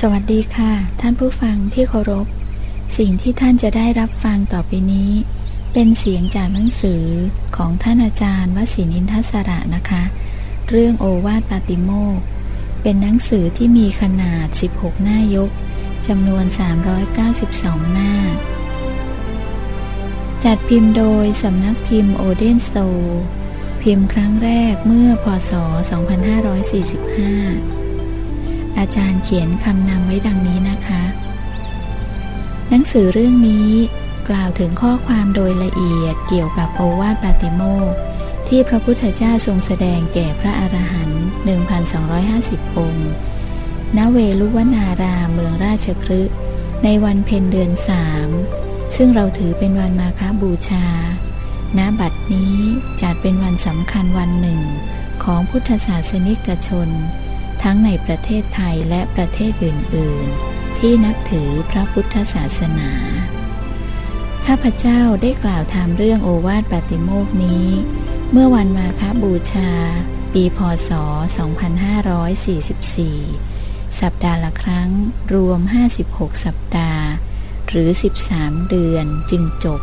สวัสดีค่ะ ท่านผู้ฟังที่เคารพ สิ่งที่ท่านจะได้รับฟังต่อไปนี้ เป็นเสียงจากหนังสือของท่านอาจารย์วสินินทศระนะคะ เรื่องโอวาทปาติโมก เป็นหนังสือที่มีขนาด 16 หน้ายกจำนวน 392 หน้า จัดพิมพ์โดยสำนักพิมพ์โอเดนสโต พิมพ์ครั้งแรกเมื่อพศ 2545 อาจารย์เขียนคำนำไว้ดังนี้นะคะ หนังสือเรื่องนี้กล่าวถึงข้อความโดยละเอียดเกี่ยวกับโอวาทปาติโมกที่พระพุทธเจ้าทรงแสดงแก่พระอรหันต์1,250 องค์ณเวลุวนารามเมืองราชครึในวันเพ็ญเดือนสามซึ่งเราถือเป็นวันมาคบูชา ณ บัดนี้จัดเป็นวันสำคัญวันหนึ่งของพุทธศาสนิกชน ทั้งในประเทศไทยและประเทศอื่น ๆ ที่นับถือพระพุทธศาสนาข้าพเจ้าได้กล่าวทำเรื่องโอวาทปาติโมกนี้ เมื่อวันมาคบูชา ปีพศ 2544 สัปดาห์ละครั้งรวม 56 สัปดาห์ หรือ 13 เดือนจึงจบ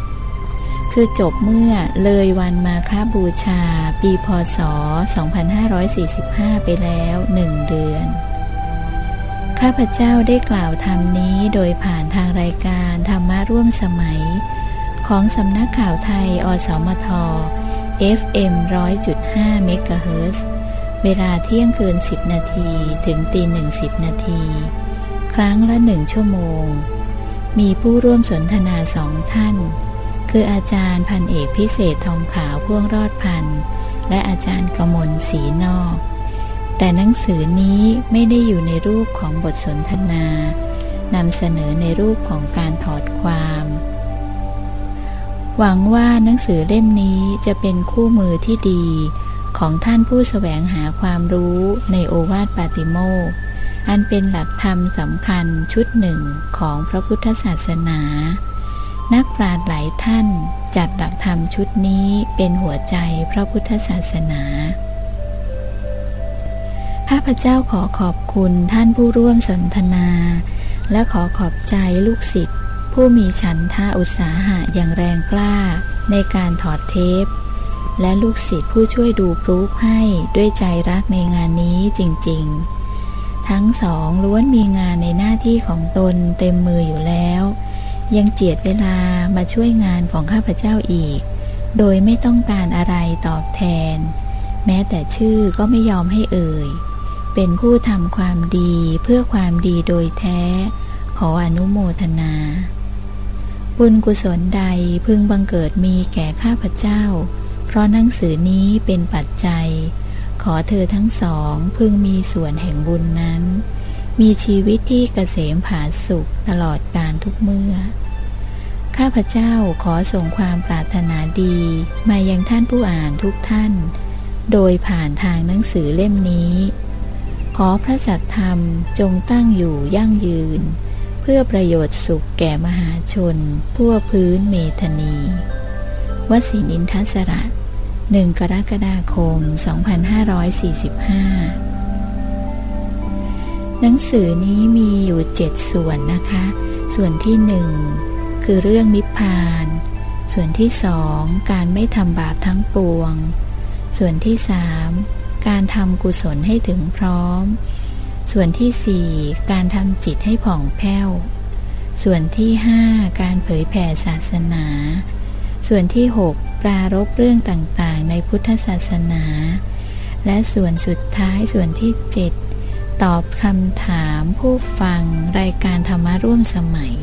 คือจบเมื่อเลยวันมาคบูชา ปีพศ 2545 ไปแล้วหนึ่งเดือน ข้าพเจ้าได้กล่าวธรรมนี้โดยผ่านทางรายการธรรมะร่วมสมัย ของสำนักข่าวไทย อสมท FM 100.5 เมกะเฮิรตซ์เวลาเที่ยงคืน 10 นาทีถึงตีหนึ่งสิบนาที ครั้งละหนึ่งชั่วโมง มีผู้ร่วมสนทนาสองท่าน คืออาจารย์พันเอกพิเศษทองขาวพ่วงรอดพันและอาจารย์กมลศรีนอก แต่หนังสือนี้ไม่ได้อยู่ในรูปของบทสนทนานำเสนอในรูปของการถอดความ หวังว่าหนังสือเล่มนี้จะเป็นคู่มือที่ดีของท่านผู้สแสวงหาความรู้ในโอวาทปาติโมกอันเป็นหลักธรรมสำคัญชุดหนึ่งของพระพุทธศาสนา นักปราชญ์หลายท่านจัดหลักธรรมชุดนี้เป็นหัวใจพระพุทธศาสนาข้าพเจ้าขอขอบคุณท่านผู้ร่วมสนทนา และขอขอบใจลูกศิษย์ ผู้มีฉันท่าอุตสาหะอย่างแรงกล้าในการถอดเทป และลูกศิษย์ผู้ช่วยดูปรูปให้ด้วยใจรักในงานนี้จริงๆ ทั้งสองล้วนมีงานในหน้าที่ของตนเต็มมืออยู่แล้ว ยังเจียดเวลามาช่วยงานของข้าพเจ้าอีก โดยไม่ต้องการอะไรตอบแทน แม้แต่ชื่อก็ไม่ยอมให้เอ่ย เป็นผู้ทำความดีเพื่อความดีโดยแท้ ขออนุโมทนา บุญกุศลใดพึงบังเกิดมีแก่ข้าพเจ้า เพราะหนังสือนี้เป็นปัจจัย ขอเธอทั้งสองพึงมีส่วนแห่งบุญนั้น มีชีวิตที่เกษมผาสุขตลอดการทุกเมื่อ ข้าพเจ้าขอส่งความปรารถนาดี มายังท่านผู้อ่านทุกท่าน โดยผ่านทางหนังสือเล่มนี้ ขอพระสัทธรรมจงตั้งอยู่ยั่งยืน เพื่อประโยชน์สุขแก่มหาชน ทั่วพื้นเมธนีวสินินทสระหนึ่งกรกฎาคม 2545 หนังสือนี้มีอยู่เจ็ดส่วนนะคะ ส่วนที่หนึ่งคือเรื่องนิพพาน ส่วนที่สองการไม่ทำบาปทั้งปวง ส่วนที่สามการทำกุศลให้ถึงพร้อม ส่วนที่สี่การทำจิตให้ผ่องแผ้ว ส่วนที่ห้าการเผยแผ่ศาสนา ส่วนที่หกปรารบเรื่องต่างๆ ในพุทธศาสนา และส่วนสุดท้ายส่วนที่เจ็ด ตอบคำถามผู้ฟังรายการธรรมะร่วมสมัย